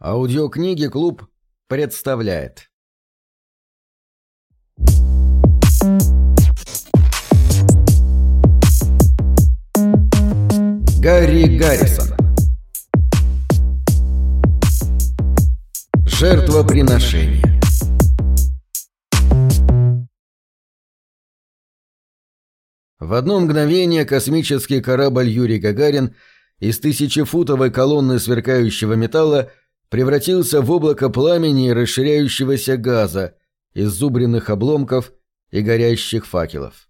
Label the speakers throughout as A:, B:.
A: Аудиокниги «Клуб» представляет. Гарри Гаррисон Жертвоприношение В одно мгновение космический корабль Юрий Гагарин из тысячефутовой колонны сверкающего металла превратился в облако пламени и расширяющегося газа, из зубренных обломков и горящих факелов.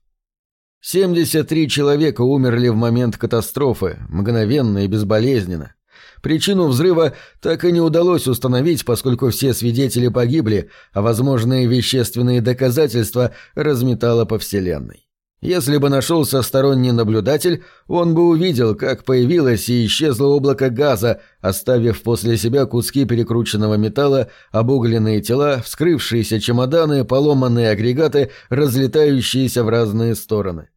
A: 73 человека умерли в момент катастрофы, мгновенно и безболезненно. Причину взрыва так и не удалось установить, поскольку все свидетели погибли, а возможные вещественные доказательства разметало по Вселенной. Если бы нашелся сторонний наблюдатель, он бы увидел, как появилось и исчезло облако газа, оставив после себя куски перекрученного металла, обугленные тела, вскрывшиеся чемоданы, поломанные агрегаты, разлетающиеся в разные стороны.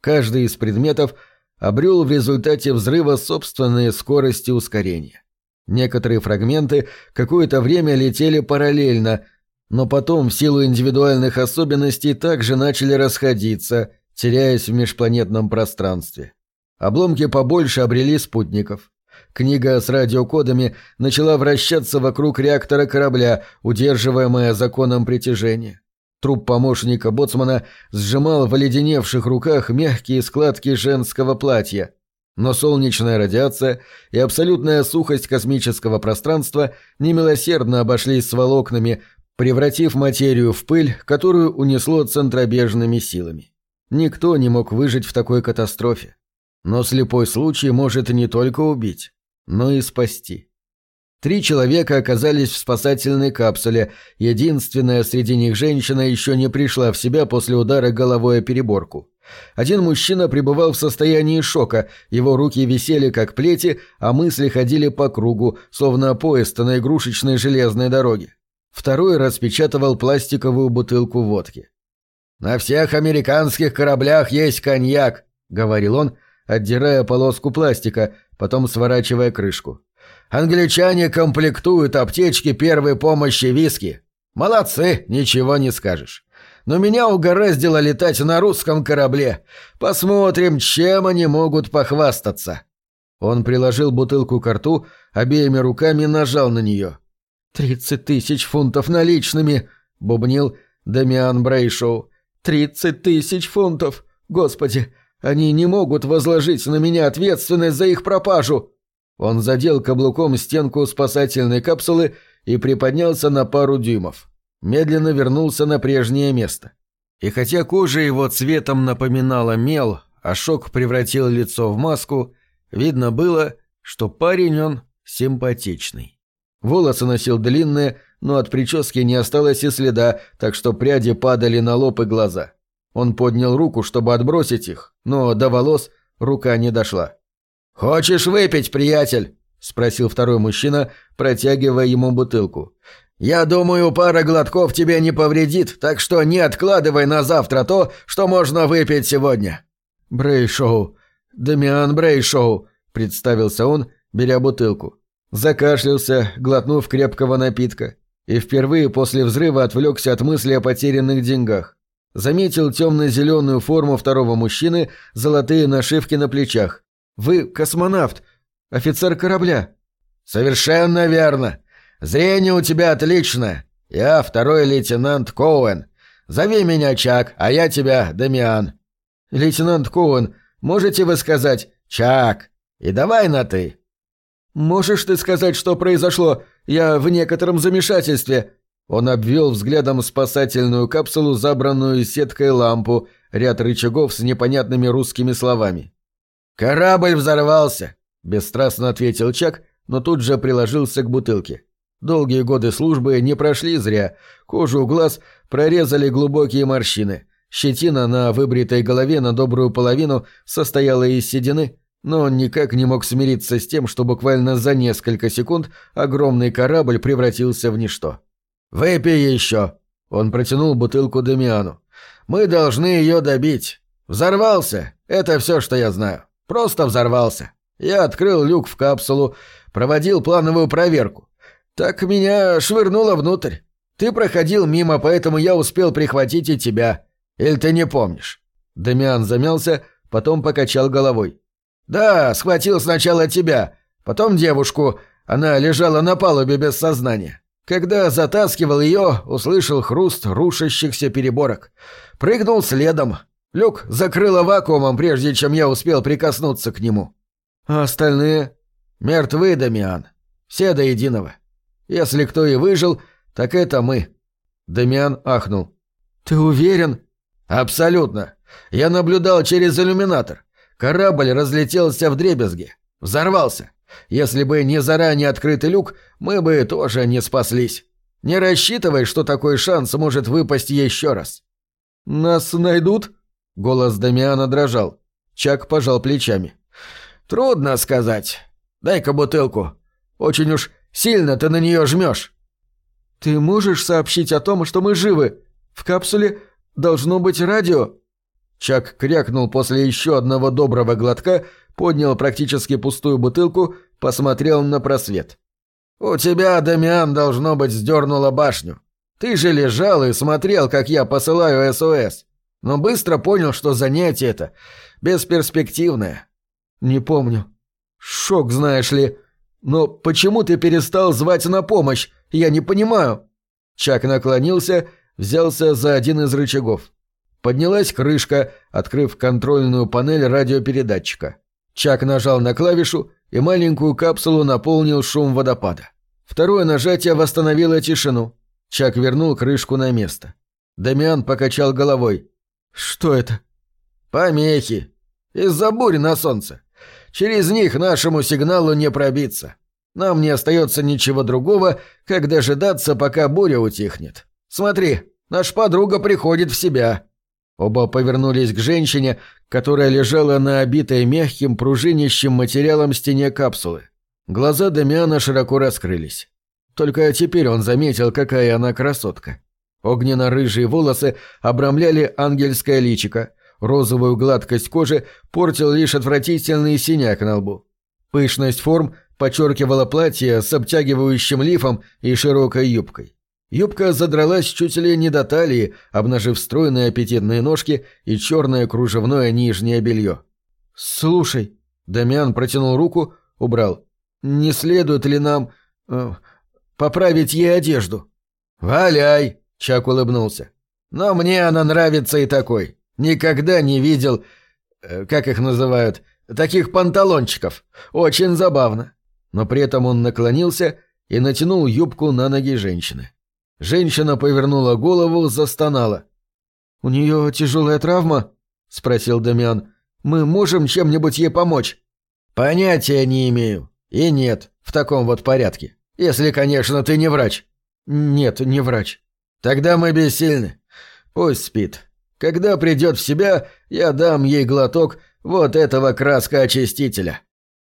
A: Каждый из предметов обрел в результате взрыва собственные скорости ускорения. Некоторые фрагменты какое-то время летели параллельно, но потом в силу индивидуальных особенностей также начали расходиться – теряясь в межпланетном пространстве. Обломки побольше обрели спутников. Книга с радиокодами начала вращаться вокруг реактора корабля, удерживаемая законом притяжения. Труп помощника боцмана сжимал в оледеневших руках мягкие складки женского платья. Но солнечная радиация и абсолютная сухость космического пространства немилосердно обошлись с волокнами, превратив материю в пыль, которую унесло центробежными силами. Никто не мог выжить в такой катастрофе. Но слепой случай может не только убить, но и спасти. Три человека оказались в спасательной капсуле, единственная среди них женщина еще не пришла в себя после удара головой о переборку. Один мужчина пребывал в состоянии шока, его руки висели как плети, а мысли ходили по кругу, словно поезд на игрушечной железной дороге. Второй распечатывал пластиковую бутылку водки. «На всех американских кораблях есть коньяк», — говорил он, отдирая полоску пластика, потом сворачивая крышку. «Англичане комплектуют аптечки первой помощи виски. Молодцы, ничего не скажешь. Но меня угораздило летать на русском корабле. Посмотрим, чем они могут похвастаться». Он приложил бутылку к рту, обеими руками нажал на нее. «Тридцать тысяч фунтов наличными!» — бубнил Дамиан Брейшоу. «Тридцать тысяч фунтов! Господи, они не могут возложить на меня ответственность за их пропажу!» Он задел каблуком стенку спасательной капсулы и приподнялся на пару дюймов. Медленно вернулся на прежнее место. И хотя кожа его цветом напоминала мел, а шок превратил лицо в маску, видно было, что парень он симпатичный. Волосы носил длинные, но от прически не осталось и следа, так что пряди падали на лоб и глаза. Он поднял руку, чтобы отбросить их, но до волос рука не дошла. «Хочешь выпить, приятель?» — спросил второй мужчина, протягивая ему бутылку. «Я думаю, пара глотков тебе не повредит, так что не откладывай на завтра то, что можно выпить сегодня». «Брейшоу. Дамиан Брейшоу», — представился он, беря бутылку. Закашлялся, глотнув крепкого напитка и впервые после взрыва отвлекся от мысли о потерянных деньгах. Заметил темно-зеленую форму второго мужчины, золотые нашивки на плечах. «Вы космонавт, офицер корабля». «Совершенно верно. Зрение у тебя отличное. Я второй лейтенант Коуэн. Зови меня Чак, а я тебя Дамиан». «Лейтенант Коуэн, можете вы сказать «Чак»? И давай на «ты». «Можешь ты сказать, что произошло? Я в некотором замешательстве». Он обвел взглядом спасательную капсулу, забранную сеткой лампу, ряд рычагов с непонятными русскими словами. «Корабль взорвался», — бесстрастно ответил Чак, но тут же приложился к бутылке. Долгие годы службы не прошли зря. Кожу глаз прорезали глубокие морщины. Щетина на выбритой голове на добрую половину состояла из седины, но он никак не мог смириться с тем, что буквально за несколько секунд огромный корабль превратился в ничто. «Выпей еще!» Он протянул бутылку Демиану. «Мы должны ее добить. Взорвался. Это все, что я знаю. Просто взорвался. Я открыл люк в капсулу, проводил плановую проверку. Так меня швырнуло внутрь. Ты проходил мимо, поэтому я успел прихватить и тебя. Или ты не помнишь?» Дамиан замялся, потом покачал головой. «Да, схватил сначала тебя, потом девушку. Она лежала на палубе без сознания. Когда затаскивал ее, услышал хруст рушащихся переборок. Прыгнул следом. Люк закрыло вакуумом, прежде чем я успел прикоснуться к нему. А остальные? Мертвы, Дамиан. Все до единого. Если кто и выжил, так это мы. Дамиан ахнул. Ты уверен? Абсолютно. Я наблюдал через иллюминатор. Корабль разлетелся в дребезги. Взорвался. Если бы не заранее открытый люк, мы бы тоже не спаслись. Не рассчитывай, что такой шанс может выпасть еще раз. «Нас найдут?» — голос Дамиана дрожал. Чак пожал плечами. «Трудно сказать. Дай-ка бутылку. Очень уж сильно ты на нее жмешь». «Ты можешь сообщить о том, что мы живы? В капсуле должно быть радио?» Чак крякнул после еще одного доброго глотка, поднял практически пустую бутылку, посмотрел на просвет. «У тебя, Дамиан, должно быть, сдернула башню. Ты же лежал и смотрел, как я посылаю СОС. Но быстро понял, что занятие это бесперспективное». «Не помню. Шок, знаешь ли. Но почему ты перестал звать на помощь? Я не понимаю». Чак наклонился, взялся за один из рычагов. Поднялась крышка, открыв контрольную панель радиопередатчика. Чак нажал на клавишу, и маленькую капсулу наполнил шум водопада. Второе нажатие восстановило тишину. Чак вернул крышку на место. Дамиан покачал головой. «Что это?» «Помехи. Из-за бури на солнце. Через них нашему сигналу не пробиться. Нам не остается ничего другого, как дожидаться, пока буря утихнет. Смотри, наш подруга приходит в себя». Оба повернулись к женщине, которая лежала на обитой мягким пружинящим материалом стене капсулы. Глаза Дамиана широко раскрылись. Только теперь он заметил, какая она красотка. Огненно-рыжие волосы обрамляли ангельское личико, розовую гладкость кожи портил лишь отвратительный синяк на лбу. Пышность форм подчеркивала платье с обтягивающим лифом и широкой юбкой. Юбка задралась чуть ли не до талии, обнажив стройные аппетитные ножки и черное кружевное нижнее белье. «Слушай», — Дамиан протянул руку, убрал. «Не следует ли нам... Э, поправить ей одежду?» «Валяй», — Чак улыбнулся. «Но мне она нравится и такой. Никогда не видел... Э, как их называют? Таких панталончиков. Очень забавно». Но при этом он наклонился и натянул юбку на ноги женщины. Женщина повернула голову, застонала. «У нее тяжелая травма?» — спросил Дамиан. «Мы можем чем-нибудь ей помочь?» «Понятия не имею. И нет, в таком вот порядке. Если, конечно, ты не врач». «Нет, не врач». «Тогда мы бессильны. Пусть спит. Когда придет в себя, я дам ей глоток вот этого краска-очистителя.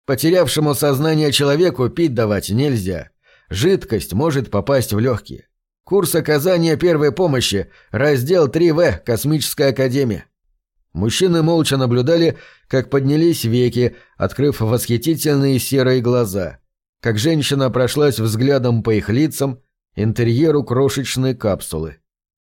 A: Потерявшему сознание человеку пить давать нельзя. Жидкость может попасть в легкие. Курс оказания первой помощи. Раздел 3В. Космическая академия. Мужчины молча наблюдали, как поднялись веки, открыв восхитительные серые глаза. Как женщина прошлась взглядом по их лицам, интерьеру крошечной капсулы.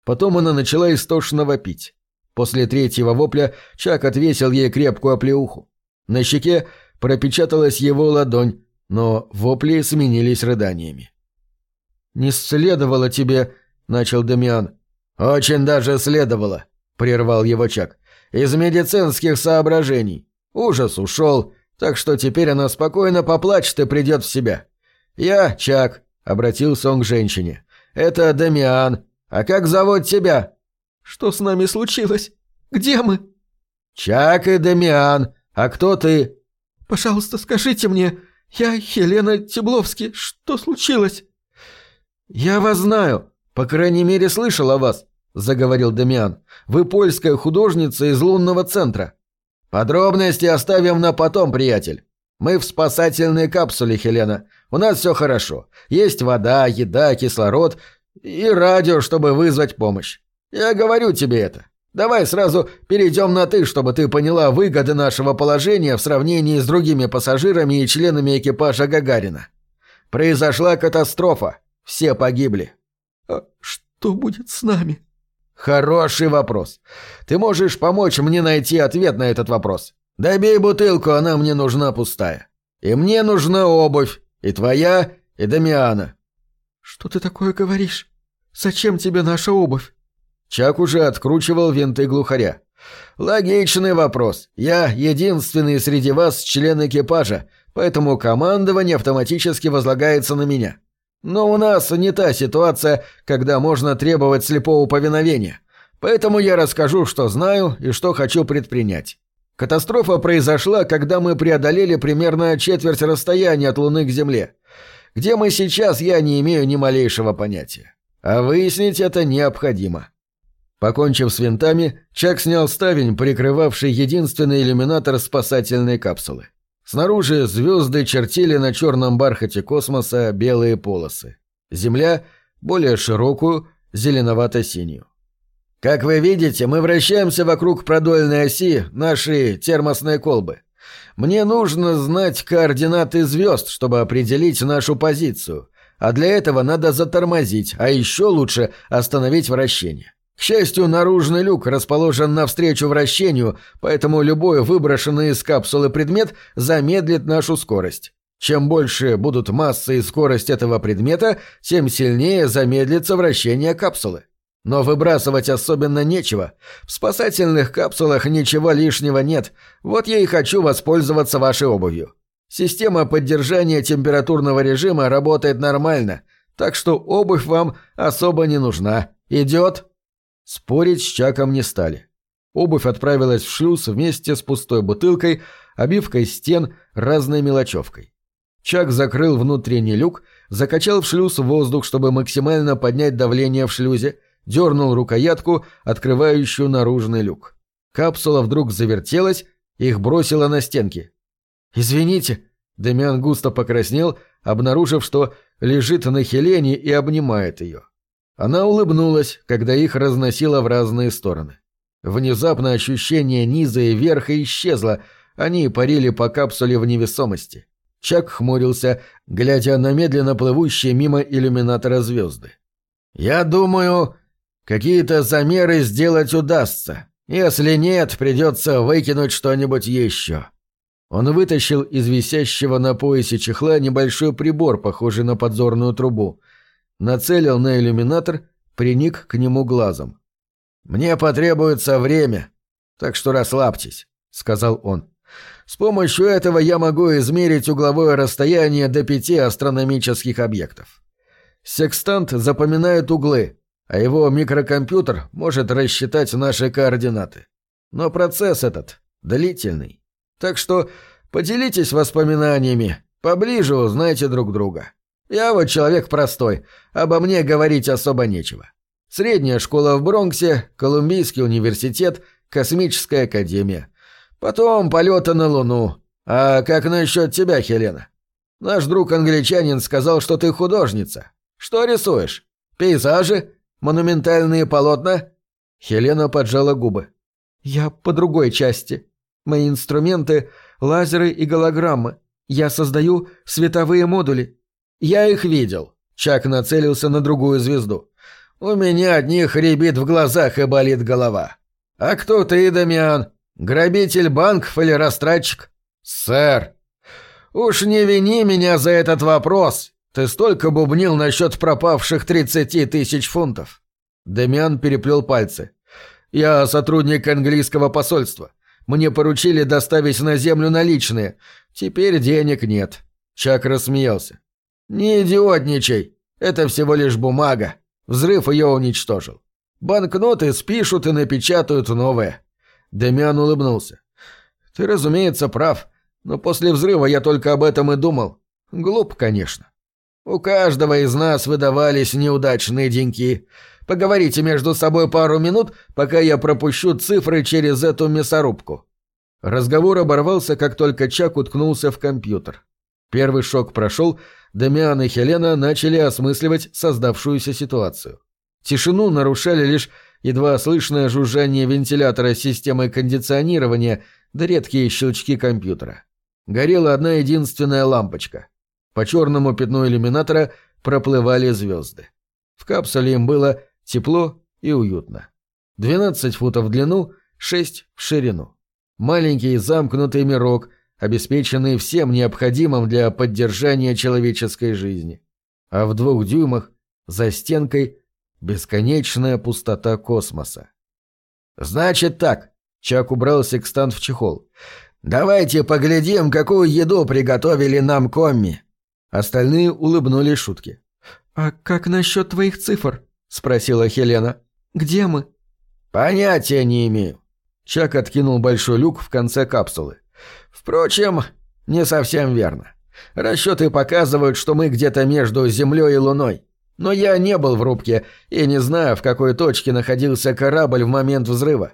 A: Потом она начала истошно вопить. После третьего вопля Чак отвесил ей крепкую оплеуху. На щеке пропечаталась его ладонь, но вопли сменились рыданиями. «Не следовало тебе...» — начал Дамиан. «Очень даже следовало», — прервал его Чак. «Из медицинских соображений. Ужас ушел, так что теперь она спокойно поплачет и придет в себя. Я Чак», — обратился он к женщине. «Это Дамиан. А как зовут тебя?» «Что с нами случилось? Где мы?» «Чак и Дамиан. А кто ты?» «Пожалуйста, скажите мне. Я Хелена Тебловский. Что случилось?» «Я вас знаю. По крайней мере, слышал о вас», — заговорил Дамиан. «Вы польская художница из лунного центра». «Подробности оставим на потом, приятель. Мы в спасательной капсуле, Хелена. У нас все хорошо. Есть вода, еда, кислород и радио, чтобы вызвать помощь. Я говорю тебе это. Давай сразу перейдем на «ты», чтобы ты поняла выгоды нашего положения в сравнении с другими пассажирами и членами экипажа Гагарина. Произошла катастрофа. Все погибли.
B: А что будет с нами?
A: Хороший вопрос. Ты можешь помочь мне найти ответ на этот вопрос. Добей бутылку, она мне нужна пустая. И мне нужна обувь. И твоя, и Дамиана.
B: Что ты такое говоришь? Зачем тебе наша обувь?
A: Чак уже откручивал винты глухаря. «Логичный вопрос. Я единственный среди вас член экипажа, поэтому командование автоматически возлагается на меня. Но у нас не та ситуация, когда можно требовать слепого повиновения. Поэтому я расскажу, что знаю и что хочу предпринять. Катастрофа произошла, когда мы преодолели примерно четверть расстояния от Луны к Земле. Где мы сейчас, я не имею ни малейшего понятия. А выяснить это необходимо. Покончив с винтами, Чак снял ставень, прикрывавший единственный иллюминатор спасательной капсулы. Снаружи звезды чертили на черном бархате космоса белые полосы. Земля — более широкую, зеленовато-синюю. Как вы видите, мы вращаемся вокруг продольной оси нашей термосной колбы. Мне нужно знать координаты звезд, чтобы определить нашу позицию, а для этого надо затормозить, а еще лучше остановить вращение. К счастью, наружный люк расположен навстречу вращению, поэтому любой выброшенный из капсулы предмет замедлит нашу скорость. Чем больше будут масса и скорость этого предмета, тем сильнее замедлится вращение капсулы. Но выбрасывать особенно нечего. В спасательных капсулах ничего лишнего нет. Вот я и хочу воспользоваться вашей обувью. Система поддержания температурного режима работает нормально, так что обувь вам особо не нужна. Идет? Спорить с Чаком не стали. Обувь отправилась в шлюз вместе с пустой бутылкой, обивкой стен, разной мелочевкой. Чак закрыл внутренний люк, закачал в шлюз воздух, чтобы максимально поднять давление в шлюзе, дернул рукоятку, открывающую наружный люк. Капсула вдруг завертелась, их бросило на стенки. «Извините», — Демиан густо покраснел, обнаружив, что лежит на Хелене и обнимает ее. Она улыбнулась, когда их разносило в разные стороны. Внезапно ощущение низа и верха исчезло, они парили по капсуле в невесомости. Чак хмурился, глядя на медленно плывущие мимо иллюминатора звезды. «Я думаю, какие-то замеры сделать удастся. Если нет, придется выкинуть что-нибудь еще». Он вытащил из висящего на поясе чехла небольшой прибор, похожий на подзорную трубу нацелил на иллюминатор, приник к нему глазом. «Мне потребуется время, так что расслабьтесь», — сказал он. «С помощью этого я могу измерить угловое расстояние до пяти астрономических объектов. Секстант запоминает углы, а его микрокомпьютер может рассчитать наши координаты. Но процесс этот длительный. Так что поделитесь воспоминаниями, поближе узнайте друг друга». Я вот человек простой, обо мне говорить особо нечего. Средняя школа в Бронксе, Колумбийский университет, Космическая академия. Потом полеты на Луну. А как насчет тебя, Хелена? Наш друг-англичанин сказал, что ты художница. Что рисуешь? Пейзажи? Монументальные полотна?» Хелена поджала губы. «Я по другой части. Мои инструменты — лазеры и голограммы. Я создаю световые модули. «Я их видел». Чак нацелился на другую звезду. «У меня одних ребит в глазах и болит голова». «А кто ты, Дамиан? Грабитель банков или растратчик?» «Сэр». «Уж не вини меня за этот вопрос. Ты столько бубнил насчет пропавших тридцати тысяч фунтов». Дамиан переплел пальцы. «Я сотрудник английского посольства. Мне поручили доставить на землю наличные. Теперь денег нет». Чак рассмеялся. «Не идиотничай! Это всего лишь бумага. Взрыв ее уничтожил. Банкноты спишут и напечатают новые». Демиан улыбнулся. «Ты, разумеется, прав, но после взрыва я только об этом и думал. Глуп, конечно. У каждого из нас выдавались неудачные деньки. Поговорите между собой пару минут, пока я пропущу цифры через эту мясорубку». Разговор оборвался, как только Чак уткнулся в компьютер. Первый шок прошел, Дамиан и Хелена начали осмысливать создавшуюся ситуацию. Тишину нарушали лишь едва слышное жужжание вентилятора системы кондиционирования да редкие щелчки компьютера. Горела одна единственная лампочка. По черному пятну иллюминатора проплывали звезды. В капсуле им было тепло и уютно. 12 футов в длину, 6 в ширину. Маленький замкнутый мирок, обеспеченный всем необходимым для поддержания человеческой жизни. А в двух дюймах, за стенкой, бесконечная пустота космоса. «Значит так», — Чак убрался к станд в чехол. «Давайте поглядим, какую еду приготовили нам комми». Остальные улыбнулись шутки.
B: «А как насчет твоих цифр?» — спросила Хелена. «Где мы?»
A: «Понятия не имею». Чак откинул большой люк в конце капсулы. «Впрочем, не совсем верно. Расчеты показывают, что мы где-то между Землей и Луной. Но я не был в рубке и не знаю, в какой точке находился корабль в момент взрыва.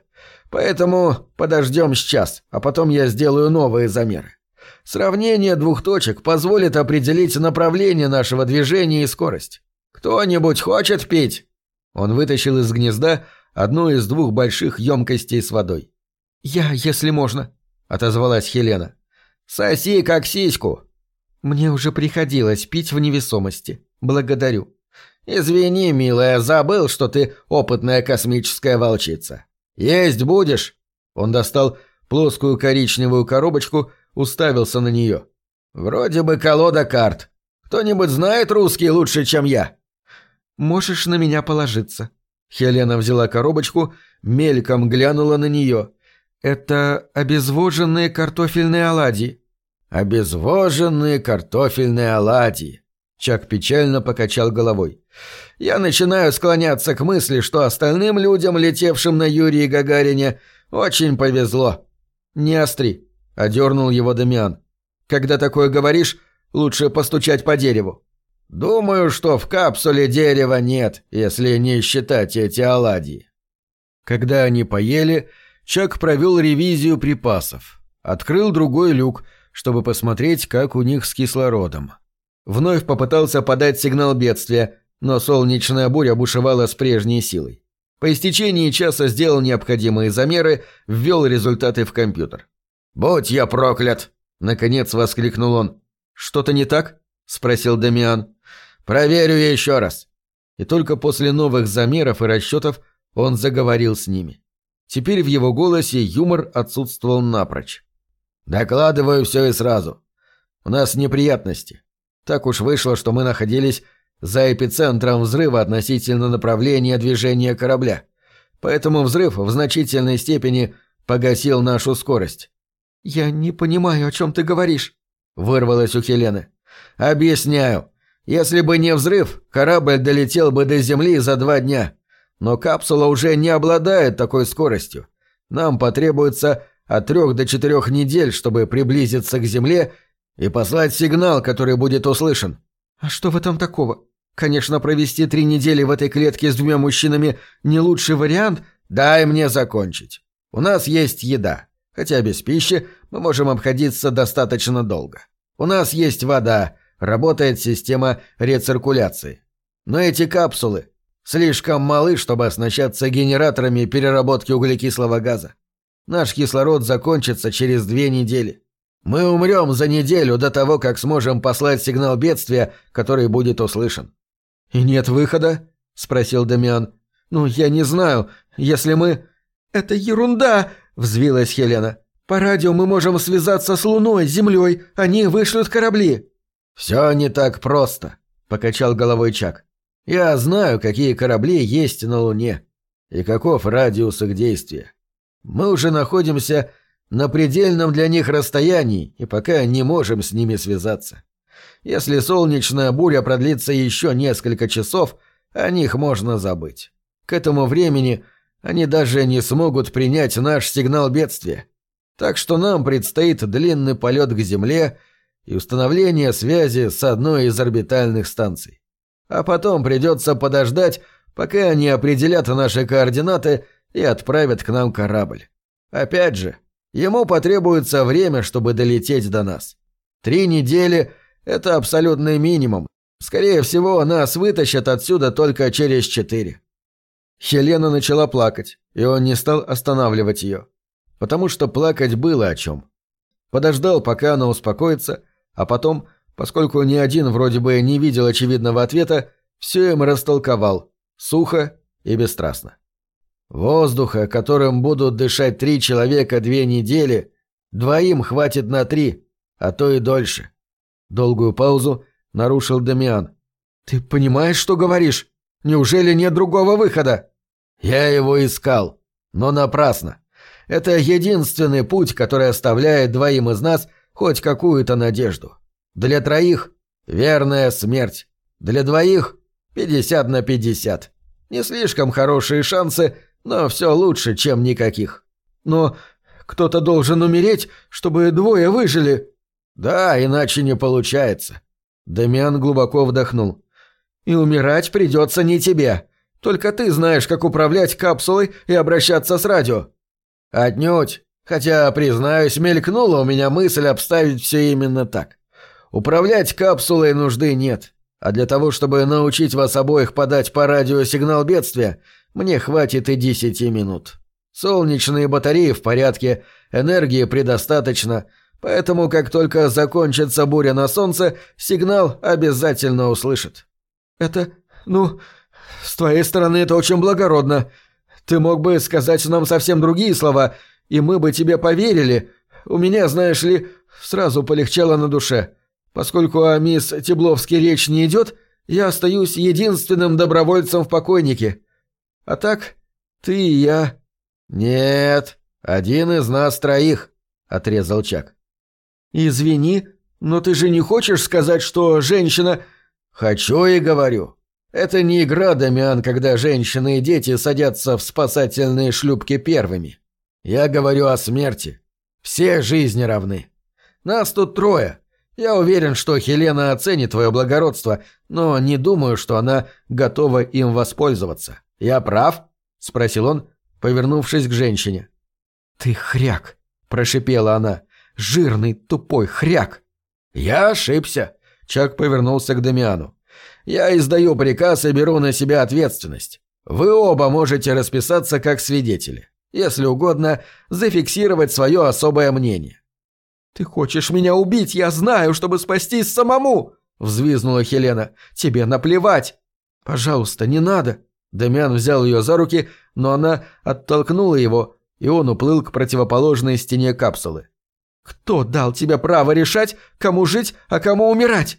A: Поэтому подождем сейчас, а потом я сделаю новые замеры. Сравнение двух точек позволит определить направление нашего движения и скорость. Кто-нибудь хочет пить?» Он вытащил из гнезда одну из двух больших емкостей с водой.
B: «Я, если можно», — отозвалась Хелена.
A: «Соси как сиську».
B: «Мне уже приходилось пить в невесомости. Благодарю».
A: «Извини, милая, забыл, что ты опытная космическая волчица. Есть будешь?» Он достал плоскую коричневую коробочку, уставился на нее. «Вроде бы колода карт. Кто-нибудь знает русский лучше, чем я?»
B: «Можешь на меня положиться».
A: Хелена взяла коробочку, мельком глянула на нее.
B: «Это обезвоженные картофельные оладьи».
A: «Обезвоженные картофельные оладьи». Чак печально покачал головой. «Я начинаю склоняться к мысли, что остальным людям, летевшим на Юрии Гагарине, очень повезло». «Не остри», — одернул его Дамиан. «Когда такое говоришь, лучше постучать по дереву». «Думаю, что в капсуле дерева нет, если не считать эти оладьи». Когда они поели, Чак провел ревизию припасов. Открыл другой люк, чтобы посмотреть, как у них с кислородом. Вновь попытался подать сигнал бедствия, но солнечная буря бушевала с прежней силой. По истечении часа сделал необходимые замеры, ввел результаты в компьютер. «Будь я проклят!» — наконец воскликнул он.
B: «Что-то не так?» — спросил Дамиан.
A: «Проверю еще раз».
B: И только после новых замеров и расчетов он заговорил с ними. Теперь в его голосе юмор отсутствовал напрочь.
A: «Докладываю все и сразу. У нас неприятности. Так уж вышло, что мы находились за эпицентром взрыва относительно направления движения корабля. Поэтому взрыв в значительной степени погасил нашу скорость.
B: «Я не понимаю, о чем ты говоришь», —
A: вырвалось у Хелены. «Объясняю. Если бы не взрыв, корабль долетел бы до Земли за два дня. Но капсула уже не обладает такой скоростью. Нам потребуется от трех до четырех недель, чтобы приблизиться к Земле и послать сигнал, который будет услышан».
B: «А что в этом такого? Конечно, провести три недели в этой клетке с двумя мужчинами не лучший вариант.
A: Дай мне закончить. У нас есть еда. Хотя без пищи мы можем обходиться достаточно долго. У нас есть вода, работает система рециркуляции. Но эти капсулы слишком малы, чтобы оснащаться генераторами переработки углекислого газа. Наш кислород закончится через две недели. Мы умрем за неделю до того, как сможем послать сигнал бедствия, который будет услышан.
B: «И нет выхода?» — спросил Дамиан. «Ну, я не знаю. Если мы...» «Это ерунда!» — взвилась Хелена. «По радио мы можем связаться с Луной, Землей. Они вышлют корабли».
A: «Все не так просто», — покачал головой Чак. «Я знаю, какие корабли есть на Луне и каков радиус их действия. Мы уже находимся на предельном для них расстоянии и пока не можем с ними связаться. Если солнечная буря продлится еще несколько часов, о них можно забыть. К этому времени они даже не смогут принять наш сигнал бедствия. Так что нам предстоит длинный полет к Земле и установление связи с одной из орбитальных станций. А потом придется подождать, пока они определят наши координаты и отправят к нам корабль. Опять же, ему потребуется время, чтобы долететь до нас. Три недели — это абсолютный минимум. Скорее всего, нас вытащат отсюда только через четыре».
B: Хелена начала плакать, и он не стал останавливать ее. Потому что плакать было о чем. Подождал, пока она успокоится, а потом
A: Поскольку ни один вроде бы не видел очевидного ответа, все им растолковал, сухо и бесстрастно. Воздуха, которым будут дышать три человека две недели, двоим хватит на три, а то и дольше. Долгую паузу нарушил Дамиан. «Ты понимаешь, что говоришь? Неужели нет другого выхода?» «Я его искал, но напрасно. Это единственный путь, который оставляет двоим из нас хоть какую-то надежду. Для троих — верная смерть. Для двоих — пятьдесят на пятьдесят. Не слишком хорошие шансы, но все лучше, чем никаких. Но кто-то должен умереть, чтобы двое выжили. Да, иначе не получается. Дамиан глубоко вдохнул. И умирать придется не тебе. Только ты знаешь, как управлять капсулой и обращаться с радио. Отнюдь. Хотя, признаюсь, мелькнула у меня мысль обставить все именно так. Управлять капсулой нужды нет. А для того, чтобы научить вас обоих подать по радио сигнал бедствия, мне хватит и десяти минут. Солнечные батареи в порядке, энергии предостаточно, поэтому как только закончится буря на солнце, сигнал обязательно услышит. Это, ну, с твоей стороны это очень благородно. Ты мог бы сказать нам совсем другие слова, и мы бы тебе поверили. У меня, знаешь ли, сразу полегчало на душе. Поскольку о мисс Тебловске речь не идет, я остаюсь единственным добровольцем в покойнике. А так, ты и я. Нет, один из нас троих, отрезал Чак. Извини, но ты же не хочешь сказать, что женщина... Хочу и говорю. Это не игра, Дамиан, когда женщины и дети садятся в спасательные шлюпки первыми. Я говорю о смерти. Все жизни равны. Нас тут трое. Я уверен, что Хелена оценит твое благородство, но не думаю, что она готова им воспользоваться. Я прав? спросил он, повернувшись к женщине. Ты хряк, прошипела она. Жирный, тупой хряк. Я ошибся. Чак повернулся к Дамиану. Я издаю приказ и беру на себя ответственность. Вы оба можете расписаться как свидетели. Если угодно, зафиксировать свое особое мнение. «Ты хочешь меня убить, я знаю, чтобы спастись самому!» — взвизнула Хелена. «Тебе наплевать!» «Пожалуйста, не надо!» Демян взял ее за руки, но она оттолкнула его, и он уплыл к противоположной стене капсулы. «Кто дал тебе право решать, кому жить, а кому умирать?»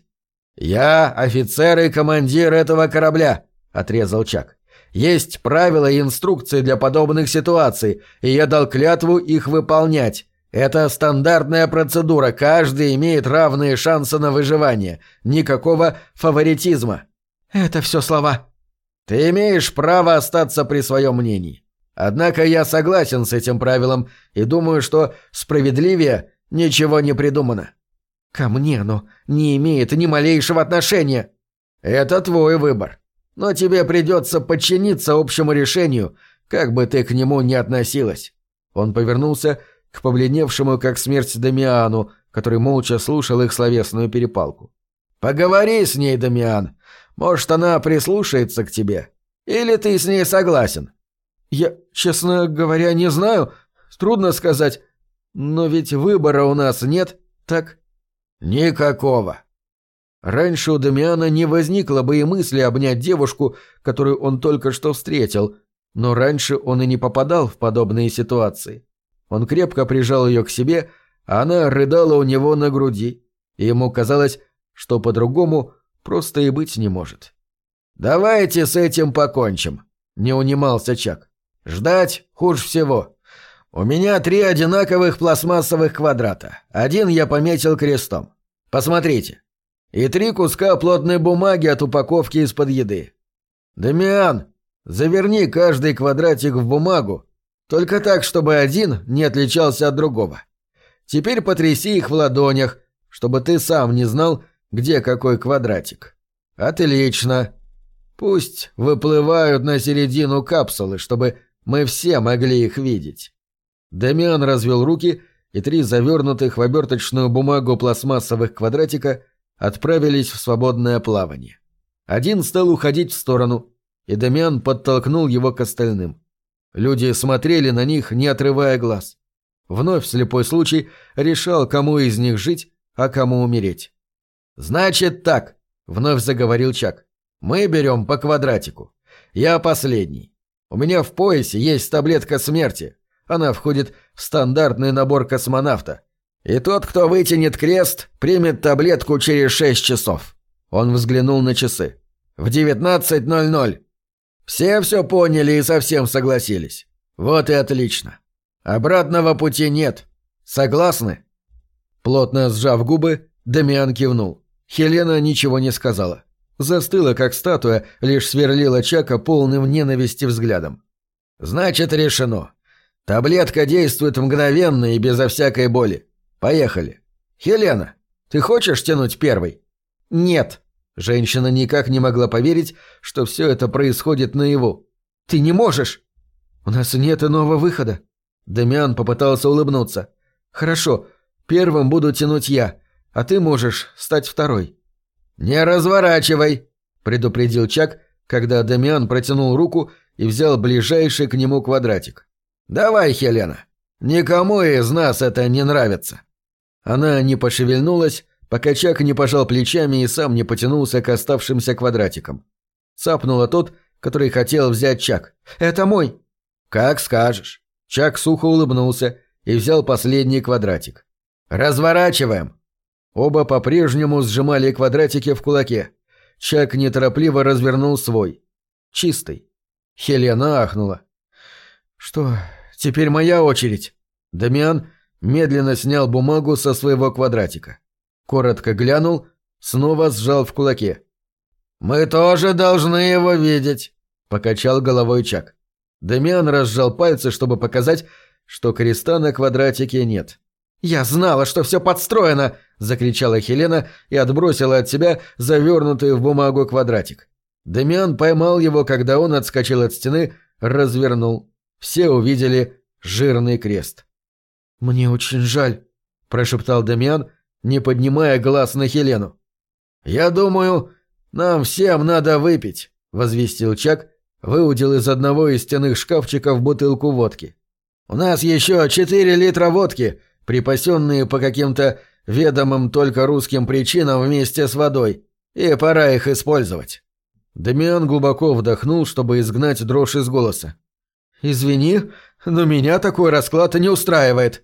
A: «Я офицер и командир этого корабля», — отрезал Чак. «Есть правила и инструкции для подобных ситуаций, и я дал клятву их выполнять. Это стандартная процедура, каждый имеет равные шансы на выживание. Никакого фаворитизма». «Это все слова». «Ты имеешь право остаться при своем мнении. Однако я согласен с этим правилом и думаю, что справедливее ничего не придумано». «Ко мне оно не имеет ни малейшего отношения». «Это твой выбор. Но тебе придется подчиниться общему решению, как бы ты к нему ни относилась». Он повернулся к побледневшему, как смерть Дамиану, который молча слушал их словесную перепалку. «Поговори с ней, Дамиан. Может, она прислушается к тебе. Или ты с ней согласен?» «Я, честно говоря, не знаю. Трудно сказать. Но ведь выбора у нас нет, так?» «Никакого». Раньше у Дамиана не возникло бы и мысли обнять девушку, которую он только что встретил, но раньше он и не попадал в подобные ситуации. Он крепко прижал ее к себе, а она рыдала у него на груди, и ему казалось, что по-другому просто и быть не может. «Давайте с этим покончим», — не унимался Чак. «Ждать хуже всего». «У меня три одинаковых пластмассовых квадрата. Один я пометил крестом. Посмотрите. И три куска плотной бумаги от упаковки из-под еды. Дамиан, заверни каждый квадратик в бумагу, только так, чтобы один не отличался от другого. Теперь потряси их в ладонях, чтобы ты сам не знал, где какой квадратик. Отлично. Пусть выплывают на середину капсулы, чтобы мы все могли их видеть. Дамиан развел руки, и три завернутых в оберточную бумагу пластмассовых квадратика отправились в свободное плавание. Один стал уходить в сторону, и Дамиан подтолкнул его к остальным. Люди смотрели на них, не отрывая глаз. Вновь слепой случай решал, кому из них жить, а кому умереть. «Значит так», — вновь заговорил Чак. «Мы берем по квадратику. Я последний. У меня в поясе есть таблетка смерти. Она входит в стандартный набор космонавта. И тот, кто вытянет крест, примет таблетку через шесть часов». Он взглянул на часы. «В 19.00. Все все поняли и совсем согласились. Вот и отлично. Обратного пути нет. Согласны?» Плотно сжав губы, Дамиан кивнул. Хелена ничего не сказала. Застыла, как статуя, лишь сверлила Чака полным ненависти взглядом. «Значит, решено. Таблетка действует мгновенно и безо всякой боли. Поехали. Хелена, ты хочешь тянуть первый?» «Нет». Женщина никак не могла поверить, что все это происходит наяву. «Ты не можешь!» «У нас нет иного выхода». Дамиан попытался улыбнуться. «Хорошо, первым буду тянуть я, а ты можешь стать второй». «Не разворачивай!» — предупредил Чак, когда Дамиан протянул руку и взял ближайший к нему квадратик. «Давай, Хелена. Никому из нас это не нравится». Она не пошевельнулась, пока Чак не пожал плечами и сам не потянулся к оставшимся квадратикам. Цапнула тот, который хотел взять Чак. «Это мой!» «Как скажешь». Чак сухо улыбнулся и взял последний квадратик. «Разворачиваем!» Оба по-прежнему сжимали квадратики в кулаке. Чак неторопливо развернул свой. Чистый. Хелена ахнула. «Что, теперь моя очередь?» Дамиан медленно снял бумагу со своего квадратика. Коротко глянул, снова сжал в кулаке. «Мы тоже должны его видеть», — покачал головой Чак. Дамиан разжал пальцы, чтобы показать, что креста на квадратике нет. «Я знала, что все подстроено!» — закричала Хелена и отбросила от себя завернутый в бумагу квадратик. Демиан поймал его, когда он отскочил от стены, развернул. Все увидели жирный крест. «Мне очень жаль», — прошептал Демиан, не поднимая глаз на Хелену. «Я думаю, нам всем надо выпить», — возвестил Чак, выудил из одного из стенных шкафчиков бутылку водки. «У нас еще четыре литра водки, припасенные по каким-то ведомым только русским причинам вместе с водой, и пора их использовать». Дамиан глубоко вдохнул, чтобы изгнать дрожь из голоса. «Извини, но меня такой расклад не устраивает.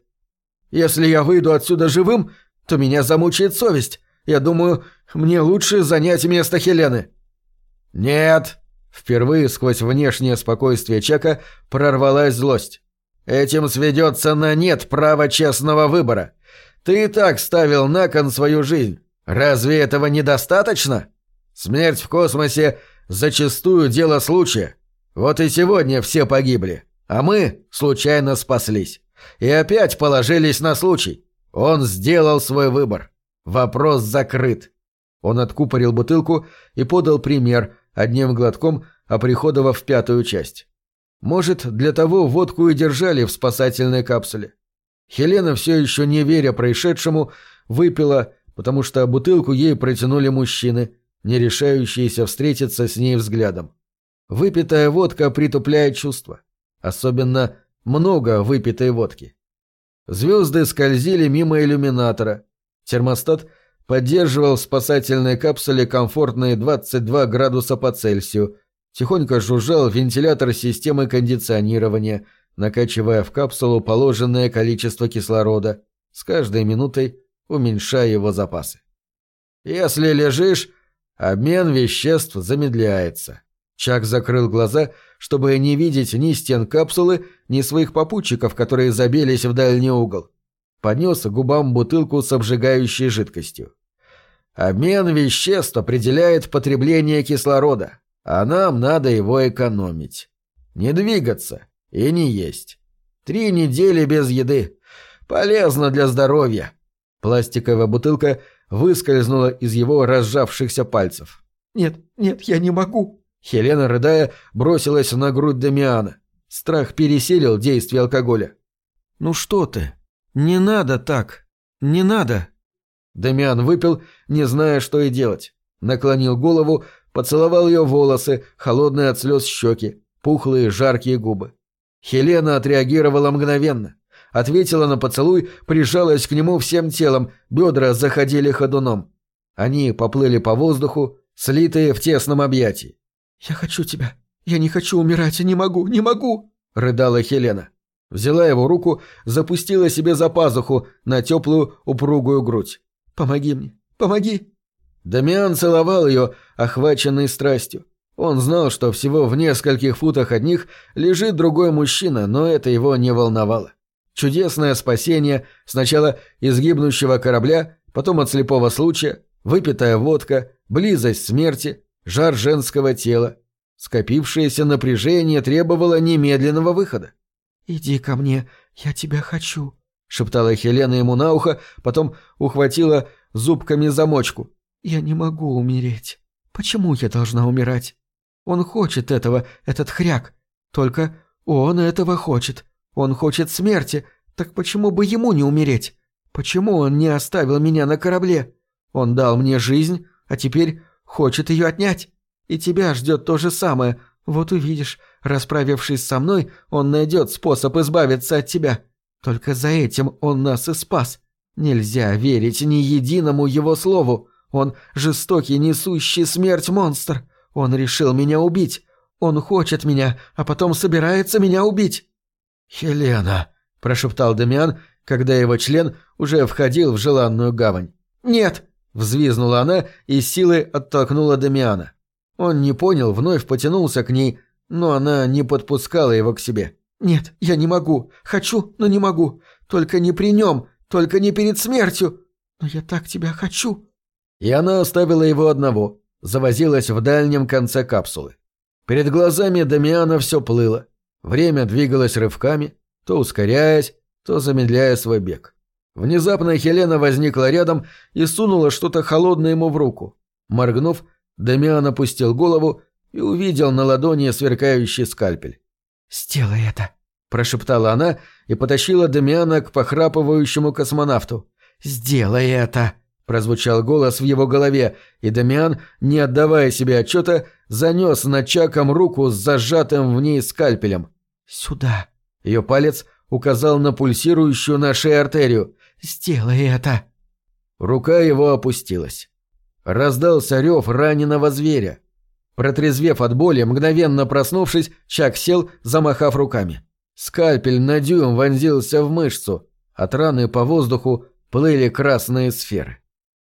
A: Если я выйду отсюда живым, то меня замучает совесть. Я думаю, мне лучше занять место Хелены». «Нет», — впервые сквозь внешнее спокойствие Чака прорвалась злость. Этим сведется на нет право честного выбора. Ты и так ставил на кон свою жизнь. Разве этого недостаточно? Смерть в космосе зачастую дело случая. Вот и сегодня все погибли, а мы случайно спаслись. И опять положились на случай. Он сделал свой выбор. Вопрос закрыт. Он откупорил бутылку и подал пример, одним глотком оприходовав пятую часть. Может, для того водку и держали в спасательной капсуле. Хелена, все еще не веря происшедшему, выпила, потому что бутылку ей протянули мужчины, не решающиеся встретиться с ней взглядом. Выпитая водка притупляет чувства. Особенно много выпитой водки. Звезды скользили мимо иллюминатора. Термостат поддерживал в спасательной капсуле комфортные 22 градуса по Цельсию, Тихонько жужжал вентилятор системы кондиционирования, накачивая в капсулу положенное количество кислорода, с каждой минутой уменьшая его запасы. «Если лежишь, обмен веществ замедляется». Чак закрыл глаза, чтобы не видеть ни стен капсулы, ни своих попутчиков, которые забились в дальний угол. Поднес губам бутылку с обжигающей жидкостью. Обмен веществ определяет потребление кислорода а нам надо его экономить. Не двигаться и не есть. Три недели без еды. Полезно для здоровья. Пластиковая бутылка выскользнула из его разжавшихся пальцев. «Нет, нет, я не могу!» Хелена, рыдая, бросилась на грудь Дамиана. Страх пересилил действие алкоголя. «Ну что ты? Не надо так! Не надо!» Дамиан выпил, не зная, что и делать. Наклонил голову, Поцеловал ее волосы, холодные от слез щеки, пухлые жаркие губы. Хелена отреагировала мгновенно. Ответила на поцелуй, прижалась к нему всем телом, бедра заходили ходуном. Они поплыли по воздуху, слитые в тесном объятии.
B: «Я хочу тебя. Я не хочу умирать, не могу, не могу!» — рыдала Хелена.
A: Взяла его руку, запустила себе за пазуху на теплую упругую грудь.
B: «Помоги мне, помоги!»
A: Дамиан целовал ее, охваченный страстью. Он знал, что всего в нескольких футах от них лежит другой мужчина, но это его не волновало. Чудесное спасение сначала из гибнущего корабля, потом от слепого случая, выпитая водка, близость смерти, жар женского тела. Скопившееся напряжение требовало немедленного выхода.
B: «Иди ко мне, я тебя хочу», — шептала Хелена ему на ухо, потом ухватила зубками замочку. «Я не могу умереть. Почему я должна умирать? Он хочет этого, этот хряк. Только он этого хочет. Он хочет смерти. Так почему бы ему не умереть? Почему он не оставил меня на корабле? Он дал мне жизнь, а теперь хочет ее отнять. И тебя ждет то же самое. Вот увидишь, расправившись со мной, он найдет способ избавиться от тебя. Только за этим он нас и спас. Нельзя верить ни единому его слову. Он жестокий, несущий смерть монстр. Он решил меня убить. Он хочет меня, а потом собирается меня убить.
A: «Хелена», — прошептал Дамиан, когда его член уже входил в желанную гавань.
B: «Нет!»
A: — взвизнула она и силой оттолкнула Дамиана. Он не понял, вновь потянулся к ней, но она не подпускала его к себе.
B: «Нет, я не могу. Хочу, но не могу. Только не при нем, только не перед смертью. Но я так тебя хочу».
A: И она оставила его одного, завозилась в дальнем конце капсулы. Перед глазами Дамиана все плыло. Время двигалось рывками, то ускоряясь, то замедляя свой бег. Внезапно Хелена возникла рядом и сунула что-то холодное ему в руку. Моргнув, Дамиан опустил голову и увидел на ладони сверкающий скальпель.
B: «Сделай это», –
A: прошептала она и потащила Дамиана к похрапывающему космонавту.
B: «Сделай это», –
A: прозвучал голос в его голове, и Дамиан, не отдавая себе отчета, занес над Чаком руку с зажатым в ней скальпелем.
B: «Сюда».
A: Ее палец указал на пульсирующую на шее артерию.
B: «Сделай это!»
A: Рука его опустилась. Раздался рев раненого зверя. Протрезвев от боли, мгновенно проснувшись, Чак сел, замахав руками. Скальпель на дюйм вонзился в мышцу. От раны по воздуху плыли красные сферы.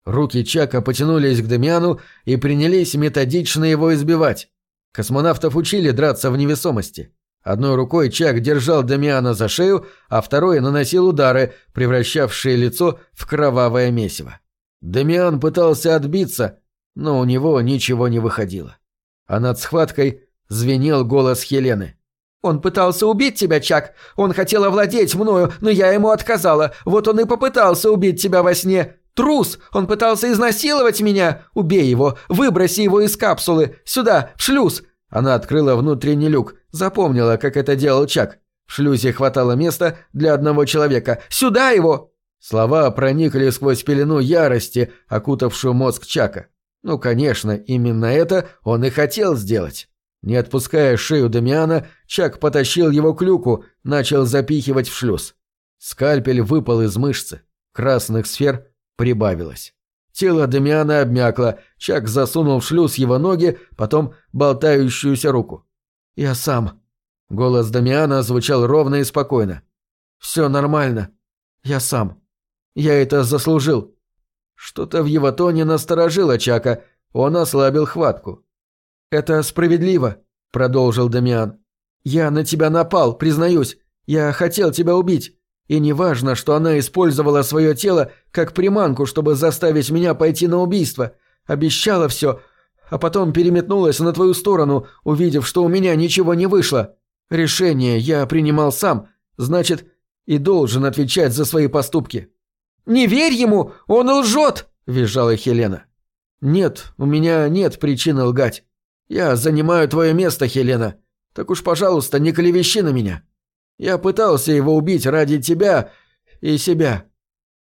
A: Руки Чака потянулись к Демиану и принялись методично его избивать. Космонавтов учили драться в невесомости. Одной рукой Чак держал Дамиана за шею, а второй наносил удары, превращавшие лицо в кровавое месиво. Дамиан пытался отбиться, но у него ничего не выходило. А над схваткой звенел голос Хелены.
B: «Он пытался убить тебя, Чак. Он хотел овладеть мною, но я ему отказала. Вот он и попытался убить тебя во сне. Трус! Он пытался изнасиловать меня. Убей его, выброси его из капсулы. Сюда, в шлюз.
A: Она открыла внутренний люк, запомнила, как это делал Чак. В шлюзе хватало места для одного человека. «Сюда его!» Слова проникли сквозь пелену ярости, окутавшую мозг Чака. Ну, конечно, именно это он и хотел сделать. Не отпуская шею Дамиана, Чак потащил его к люку, начал запихивать в шлюз. Скальпель выпал из мышцы. Красных сфер прибавилось. Тело Дамиана обмякло, Чак засунул в шлюз его ноги, потом болтающуюся руку. «Я сам». Голос Дамиана звучал ровно и спокойно. «Все нормально. Я сам. Я это заслужил». Что-то в его тоне насторожило Чака, он ослабил хватку. «Это справедливо», — продолжил Дамиан. «Я на тебя напал, признаюсь. Я хотел тебя убить. И не важно, что она использовала свое тело как приманку, чтобы заставить меня пойти на убийство. Обещала все, а потом переметнулась на твою сторону, увидев, что у меня ничего не вышло. Решение я принимал сам, значит, и должен отвечать за свои поступки».
B: «Не верь ему! Он лжет!» – визжала Хелена.
A: «Нет, у меня нет причины лгать. Я занимаю твое место, Хелена. Так уж, пожалуйста, не клевещи на меня. Я пытался его убить ради тебя и себя».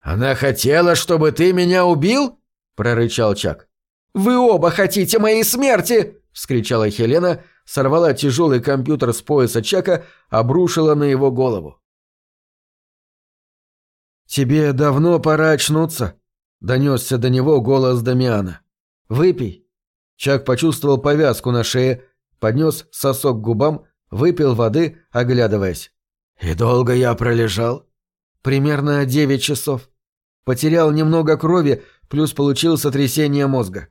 B: «Она хотела, чтобы ты меня убил?» – прорычал Чак. «Вы оба хотите моей смерти!» – вскричала Хелена, сорвала тяжелый компьютер с пояса Чака, обрушила на его голову.
A: «Тебе давно пора очнуться», — донесся до него голос Дамиана.
B: «Выпей».
A: Чак почувствовал повязку на шее, поднес сосок к губам, выпил воды, оглядываясь.
B: «И долго я пролежал?» «Примерно девять часов. Потерял немного крови, плюс получил сотрясение мозга».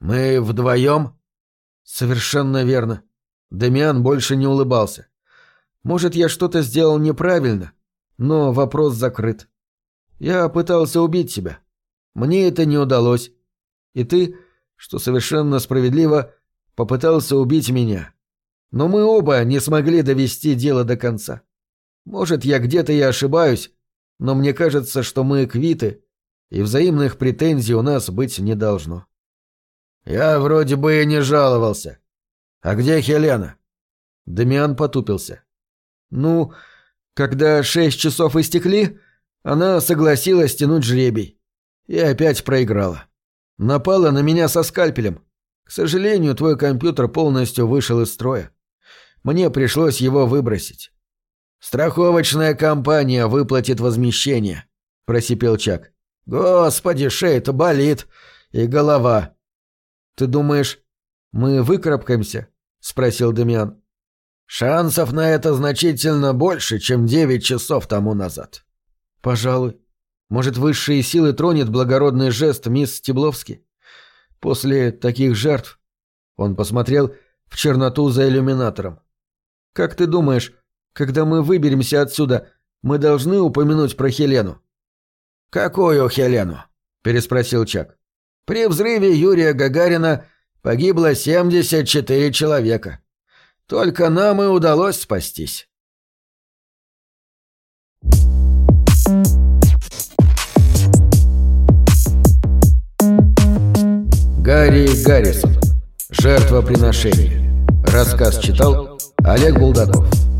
A: «Мы вдвоем?»
B: «Совершенно верно». Дамиан больше не улыбался. «Может, я что-то сделал неправильно, но вопрос закрыт. Я пытался убить тебя. Мне это не удалось. И ты, что совершенно справедливо, попытался убить меня. Но мы оба не смогли довести дело до конца. Может, я где-то и ошибаюсь, но мне кажется, что мы квиты, и взаимных претензий у нас быть не должно.
A: Я вроде бы и не жаловался. А где Хелена?
B: Дамиан потупился. Ну, когда шесть часов истекли, она согласилась тянуть жребий. И опять проиграла. Напала на меня со скальпелем. К сожалению, твой компьютер полностью вышел из строя. Мне пришлось его выбросить.
A: «Страховочная компания выплатит возмещение», — просипел Чак. «Господи, шея-то болит. И голова».
B: «Ты думаешь, мы выкарабкаемся?» — спросил Демьян.
A: «Шансов на это значительно больше, чем девять часов тому назад».
B: «Пожалуй. Может, высшие силы тронет благородный жест мисс Стебловски? После таких жертв...» Он посмотрел в черноту за иллюминатором. «Как ты думаешь, когда мы выберемся отсюда, мы должны упомянуть про Хелену?»
A: «Какую Хелену?» – переспросил Чак. «При взрыве Юрия Гагарина погибло 74 человека. Только нам и удалось спастись». Гарри Гаррисон. Жертвоприношение. Рассказ читал Олег Булдаков.